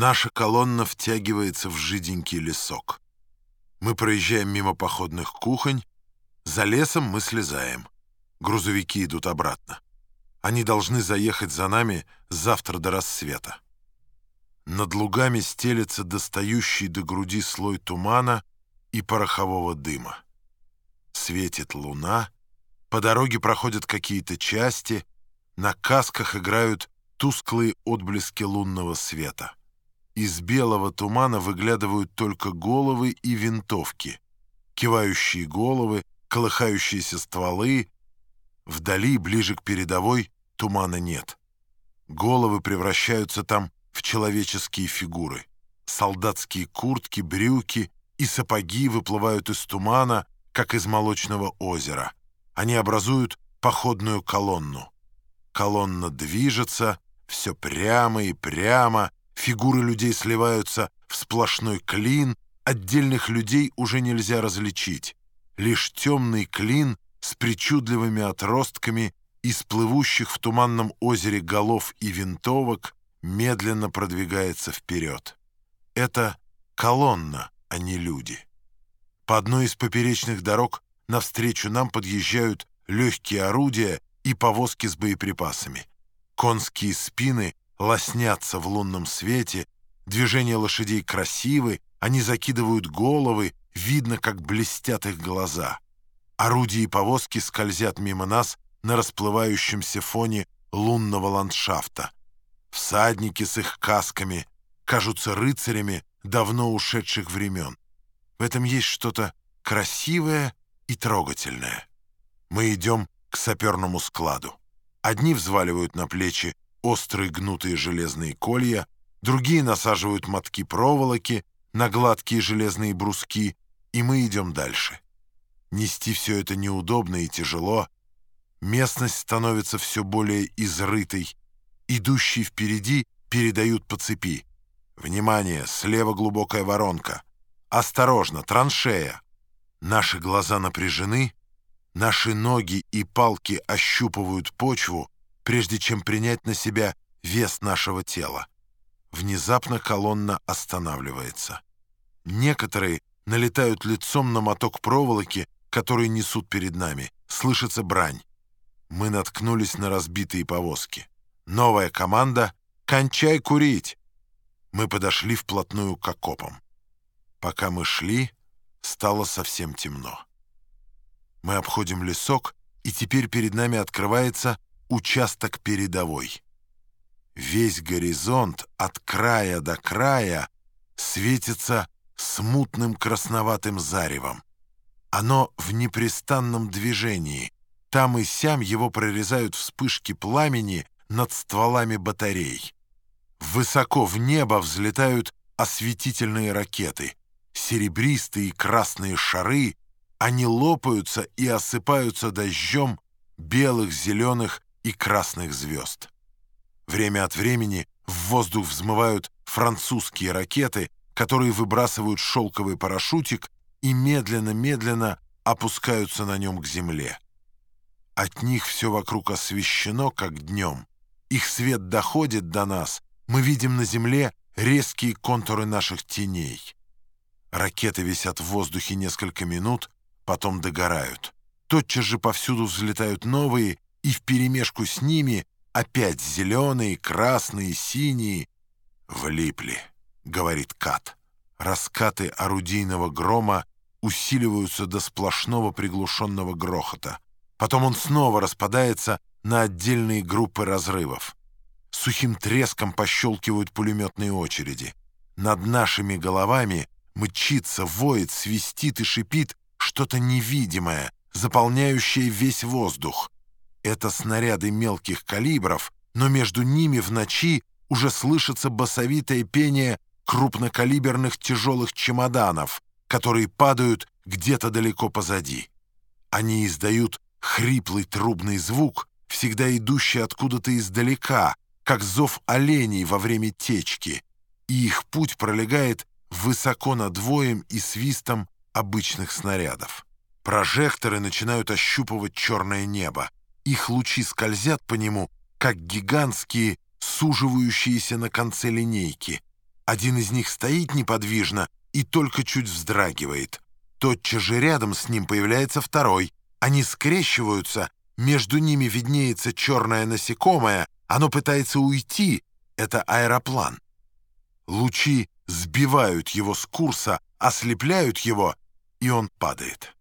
Наша колонна втягивается в жиденький лесок. Мы проезжаем мимо походных кухонь. За лесом мы слезаем. Грузовики идут обратно. Они должны заехать за нами завтра до рассвета. Над лугами стелется достающий до груди слой тумана и порохового дыма. Светит луна, по дороге проходят какие-то части, на касках играют тусклые отблески лунного света. Из белого тумана выглядывают только головы и винтовки, кивающие головы, колыхающиеся стволы. Вдали, ближе к передовой, тумана нет. Головы превращаются там в человеческие фигуры. Солдатские куртки, брюки и сапоги выплывают из тумана, как из молочного озера. Они образуют походную колонну. Колонна движется, все прямо и прямо, Фигуры людей сливаются в сплошной клин, отдельных людей уже нельзя различить. Лишь темный клин с причудливыми отростками из плывущих в туманном озере голов и винтовок медленно продвигается вперед. Это колонна, а не люди. По одной из поперечных дорог навстречу нам подъезжают легкие орудия и повозки с боеприпасами. Конские спины лоснятся в лунном свете, движения лошадей красивы, они закидывают головы, видно, как блестят их глаза. Орудия и повозки скользят мимо нас на расплывающемся фоне лунного ландшафта. Всадники с их касками кажутся рыцарями давно ушедших времен. В этом есть что-то красивое и трогательное. Мы идем к саперному складу. Одни взваливают на плечи острые гнутые железные колья, другие насаживают мотки проволоки на гладкие железные бруски, и мы идем дальше. Нести все это неудобно и тяжело. Местность становится все более изрытой. Идущие впереди передают по цепи. Внимание, слева глубокая воронка. Осторожно, траншея. Наши глаза напряжены, наши ноги и палки ощупывают почву, прежде чем принять на себя вес нашего тела. Внезапно колонна останавливается. Некоторые налетают лицом на моток проволоки, который несут перед нами. Слышится брань. Мы наткнулись на разбитые повозки. Новая команда «Кончай курить!» Мы подошли вплотную к окопам. Пока мы шли, стало совсем темно. Мы обходим лесок, и теперь перед нами открывается участок передовой. Весь горизонт от края до края светится смутным красноватым заревом. Оно в непрестанном движении. Там и сям его прорезают вспышки пламени над стволами батарей. Высоко в небо взлетают осветительные ракеты. Серебристые красные шары, они лопаются и осыпаются дождем белых, зеленых и красных звезд. Время от времени в воздух взмывают французские ракеты, которые выбрасывают шелковый парашютик и медленно-медленно опускаются на нем к земле. От них все вокруг освещено, как днем. Их свет доходит до нас, мы видим на земле резкие контуры наших теней. Ракеты висят в воздухе несколько минут, потом догорают. Тотчас же повсюду взлетают новые, и вперемешку с ними опять зеленые, красные, синие. «Влипли», — говорит Кат. Раскаты орудийного грома усиливаются до сплошного приглушенного грохота. Потом он снова распадается на отдельные группы разрывов. Сухим треском пощелкивают пулеметные очереди. Над нашими головами мчится, воет, свистит и шипит что-то невидимое, заполняющее весь воздух. Это снаряды мелких калибров, но между ними в ночи уже слышится басовитое пение крупнокалиберных тяжелых чемоданов, которые падают где-то далеко позади. Они издают хриплый трубный звук, всегда идущий откуда-то издалека, как зов оленей во время течки, и их путь пролегает высоко над воем и свистом обычных снарядов. Прожекторы начинают ощупывать черное небо. Их лучи скользят по нему, как гигантские, суживающиеся на конце линейки. Один из них стоит неподвижно и только чуть вздрагивает. Тотчас же рядом с ним появляется второй. Они скрещиваются, между ними виднеется черное насекомое, оно пытается уйти, это аэроплан. Лучи сбивают его с курса, ослепляют его, и он падает.